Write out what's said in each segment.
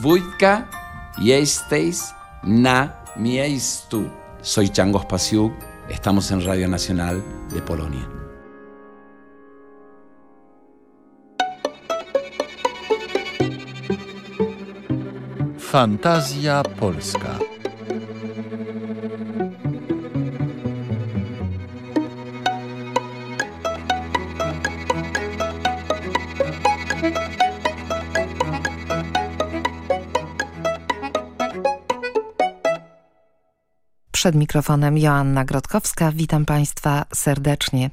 Wójtka jesteś na miejscu. Soy Chango Spasiuk, estamos en Radio Nacional de Polonia. Fantazja Polska. Przed mikrofonem Joanna Grodkowska. Witam Państwa serdecznie.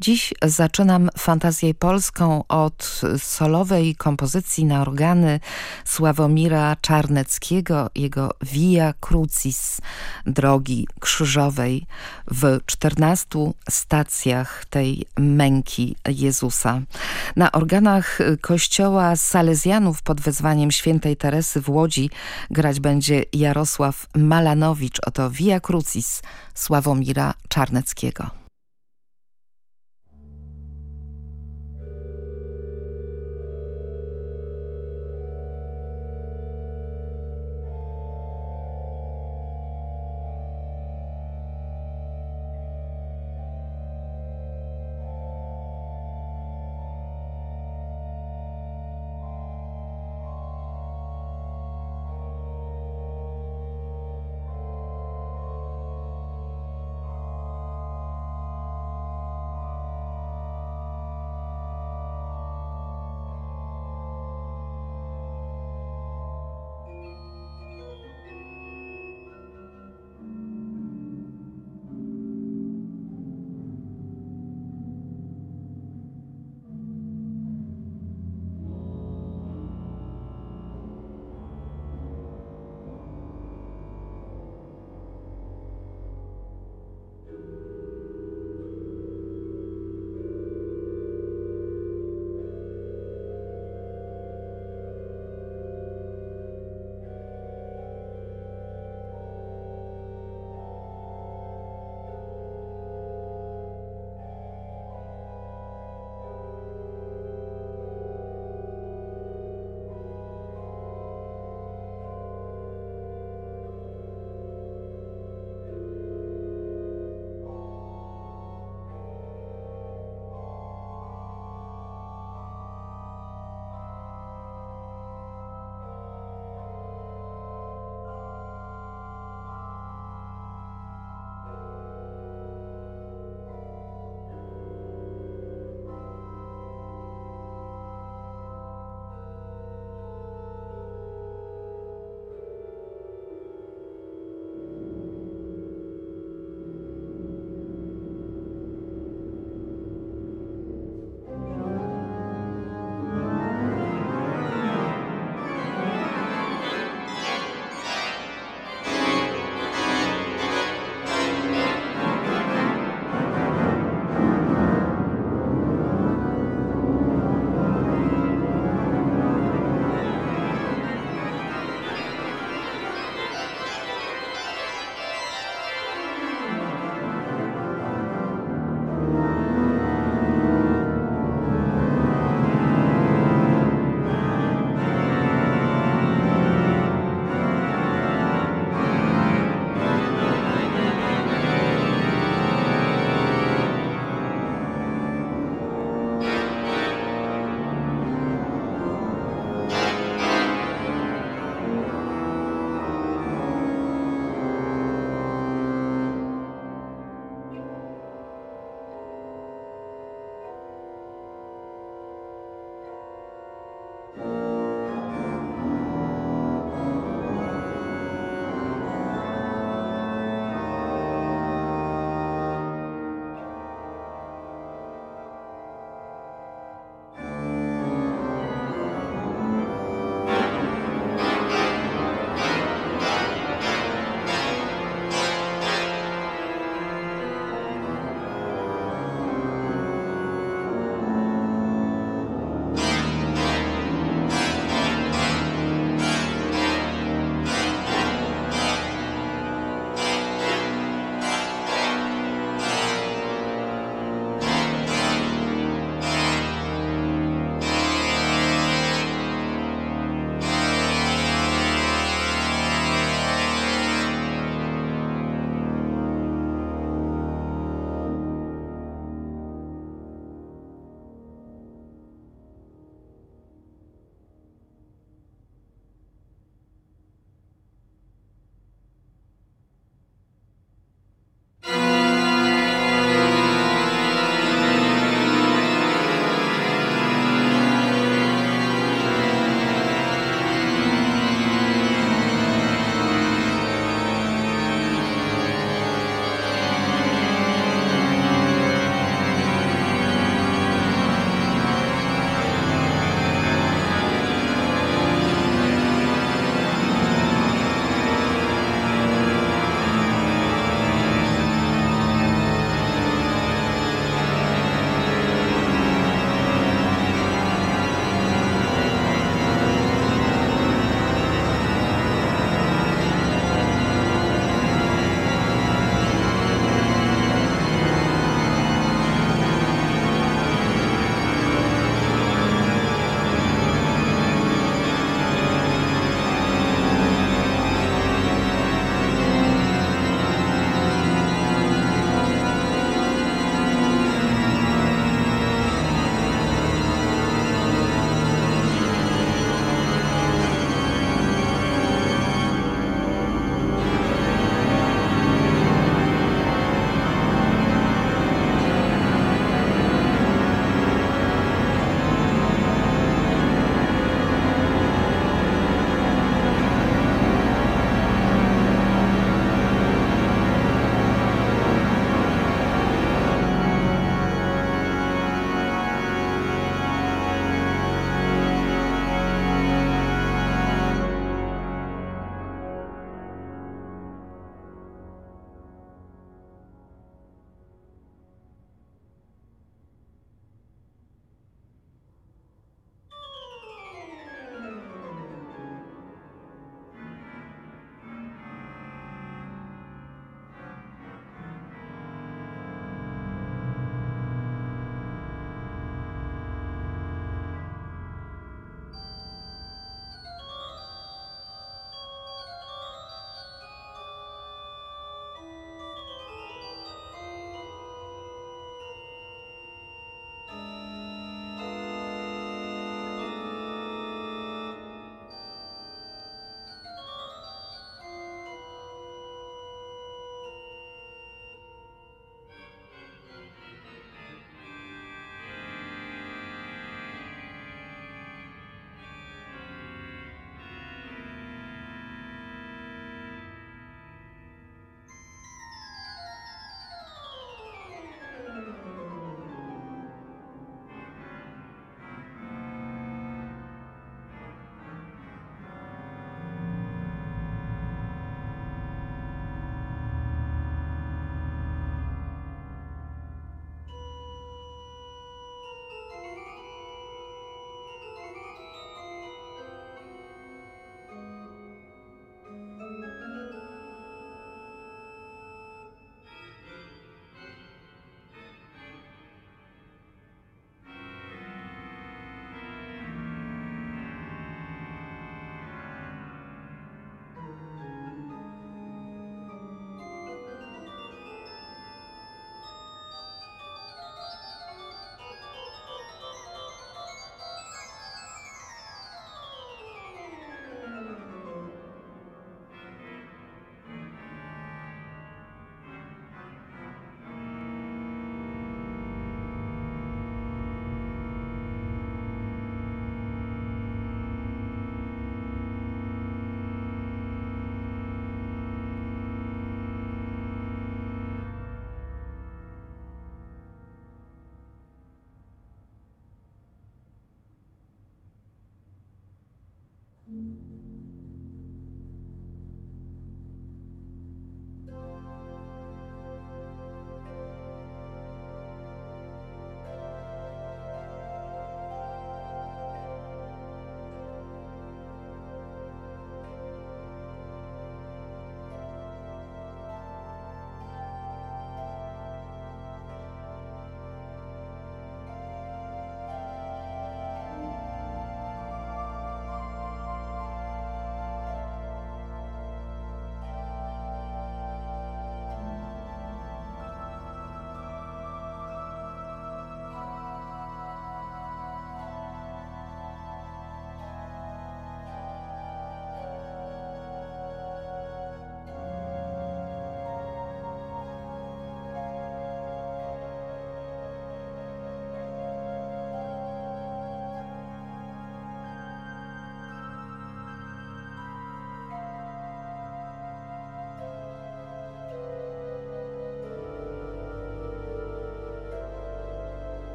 Dziś zaczynam fantazję polską od solowej kompozycji na organy Sławomira Czarneckiego, jego Via Crucis, drogi krzyżowej w 14 stacjach tej męki Jezusa. Na organach kościoła Salezjanów pod wezwaniem świętej Teresy w Łodzi grać będzie Jarosław Malanowicz. Oto Via Crucis Sławomira Czarneckiego.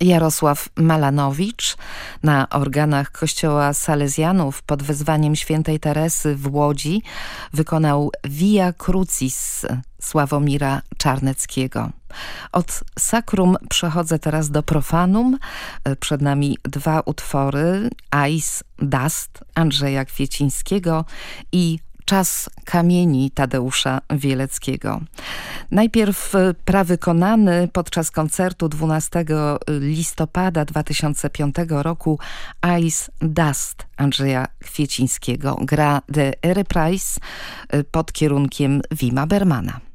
Jarosław Malanowicz. Na organach kościoła Salezjanów pod wezwaniem świętej Teresy w Łodzi wykonał Via Crucis Sławomira Czarneckiego. Od sakrum przechodzę teraz do profanum. Przed nami dwa utwory Ice Dust Andrzeja Kwiecińskiego i Czas kamieni Tadeusza Wieleckiego. Najpierw e, prawykonany podczas koncertu 12 listopada 2005 roku Ice Dust Andrzeja Kwiecińskiego gra The Reprise e, pod kierunkiem Wima Bermana.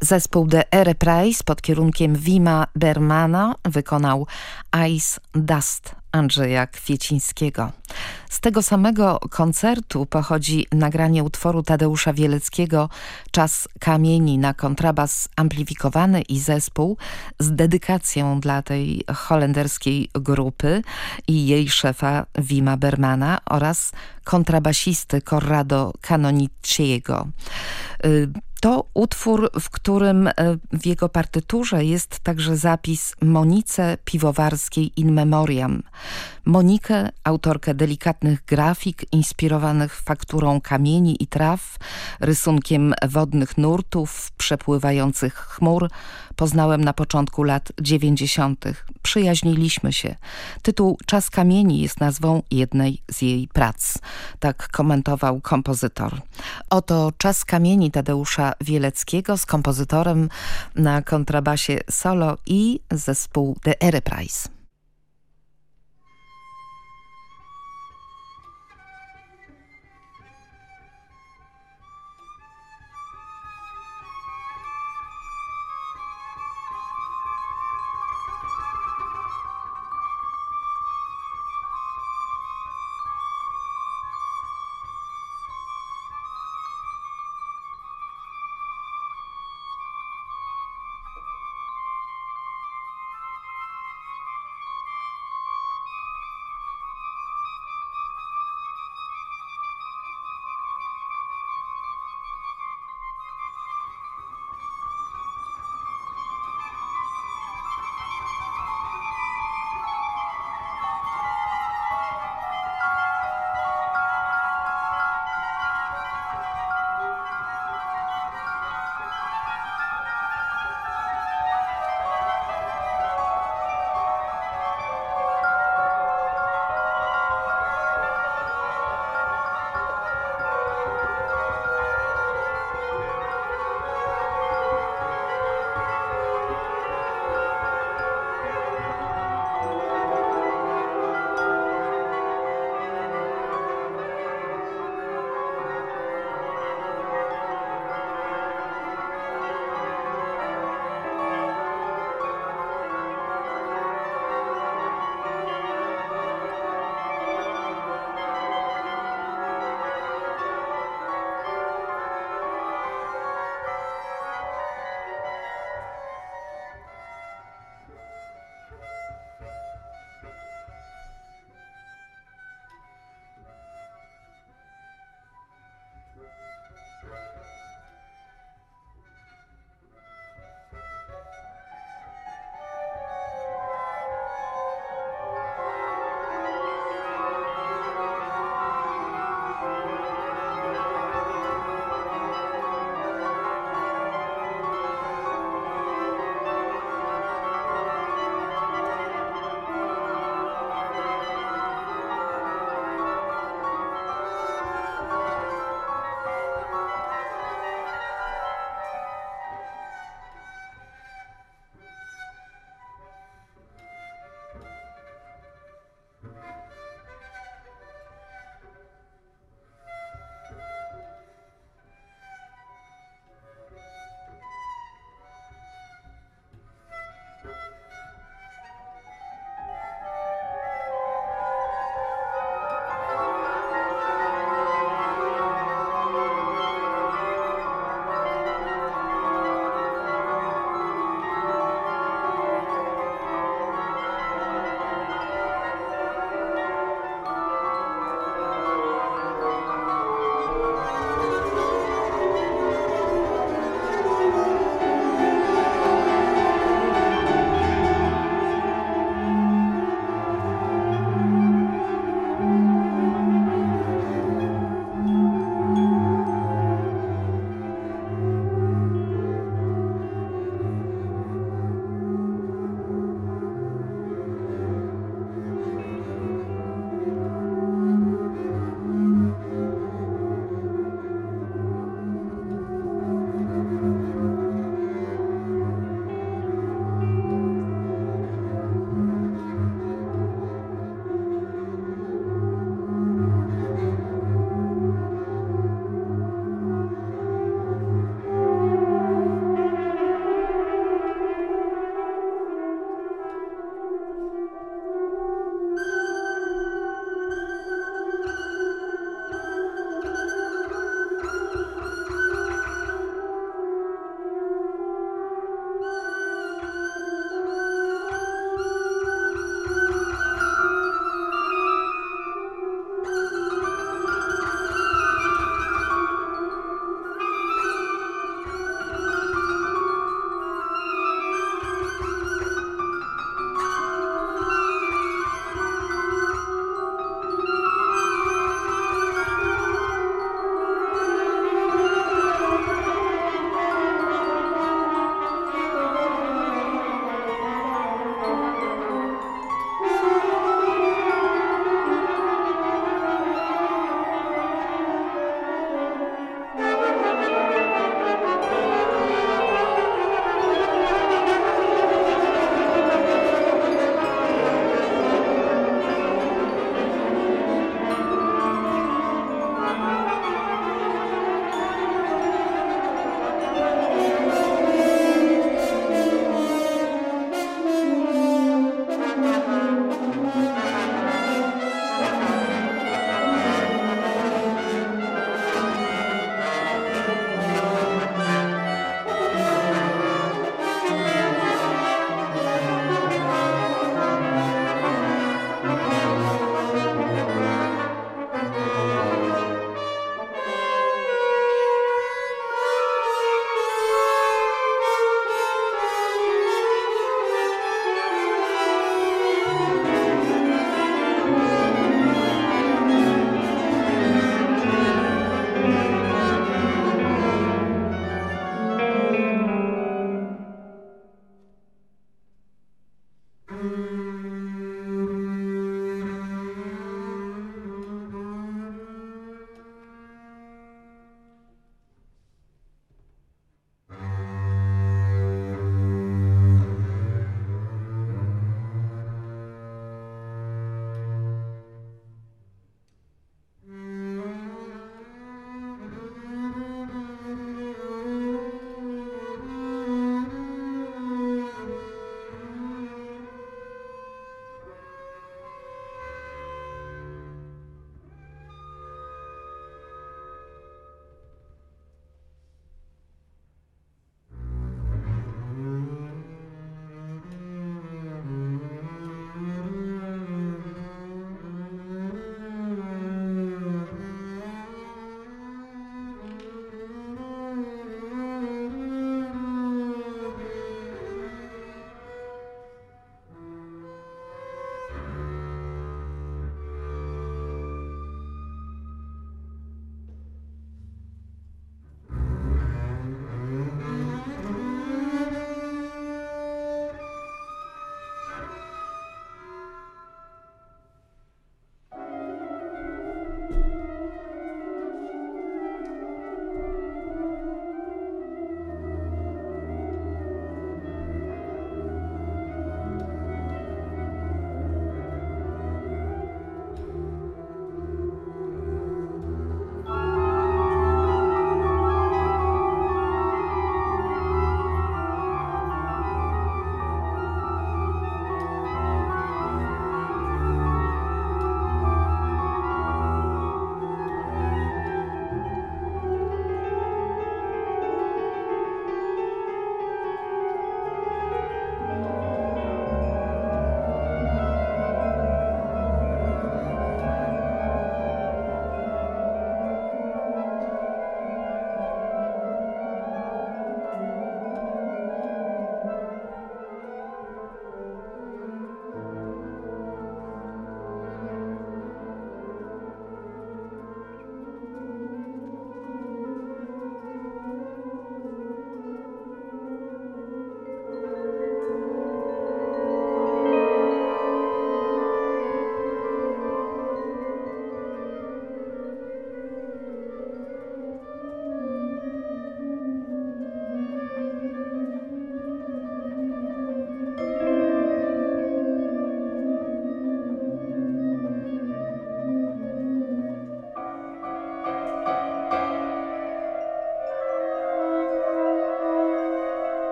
Zespół The Reprise pod kierunkiem Wima Bermana wykonał Ice Dust Andrzeja Kwiecińskiego. Z tego samego koncertu pochodzi nagranie utworu Tadeusza Wieleckiego Czas kamieni na kontrabas amplifikowany i zespół z dedykacją dla tej holenderskiej grupy i jej szefa Wima Bermana oraz kontrabasisty Corrado Canoniciego. To utwór, w którym e, w jego partyturze jest także zapis Monice Piwowarskiej in memoriam. Monikę, autorkę delikatnych grafik inspirowanych fakturą kamieni i traw, rysunkiem wodnych nurtów, przepływających chmur, poznałem na początku lat dziewięćdziesiątych. Przyjaźniliśmy się. Tytuł Czas kamieni jest nazwą jednej z jej prac. Tak komentował kompozytor. Oto Czas kamieni Tadeusza Wieleckiego z kompozytorem na kontrabasie solo i zespół The Enterprise.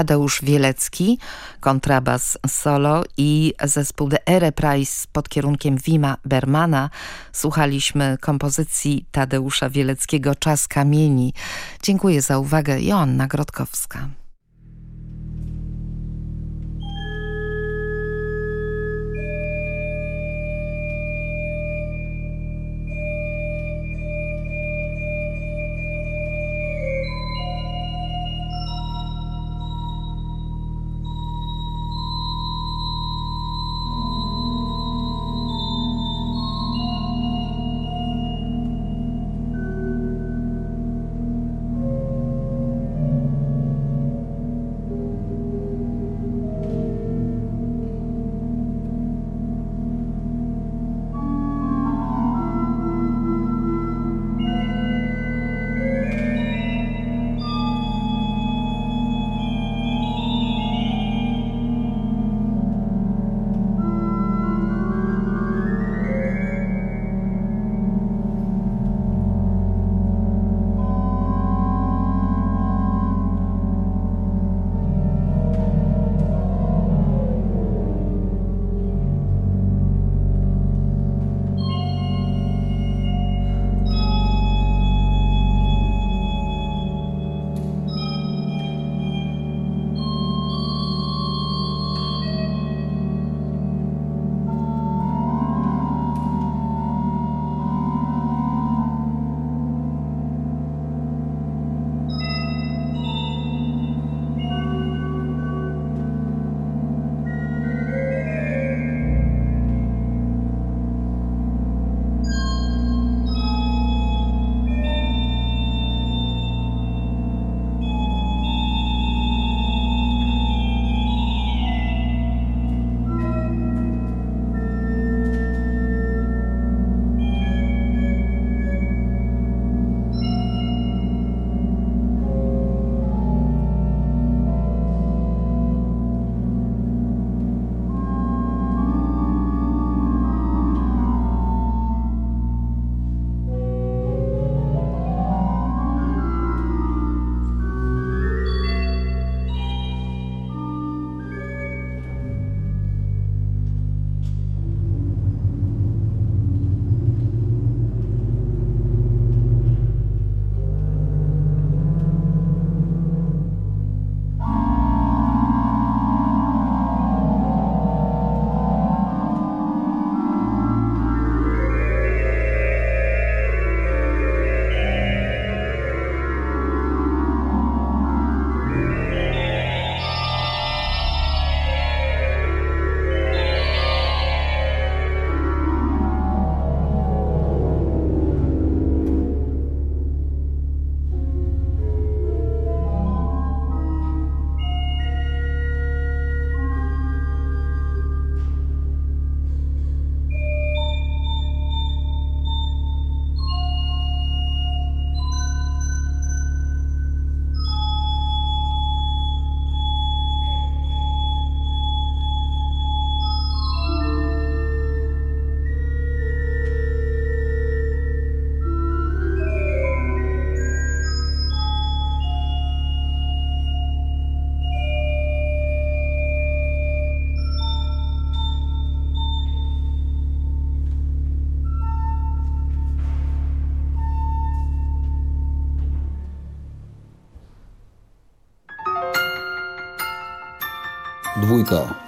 Tadeusz Wielecki, kontrabas solo i zespół The Ereprise pod kierunkiem Wima Bermana. Słuchaliśmy kompozycji Tadeusza Wieleckiego Czas Kamieni. Dziękuję za uwagę. Joanna Grodkowska. Dwójka. Jest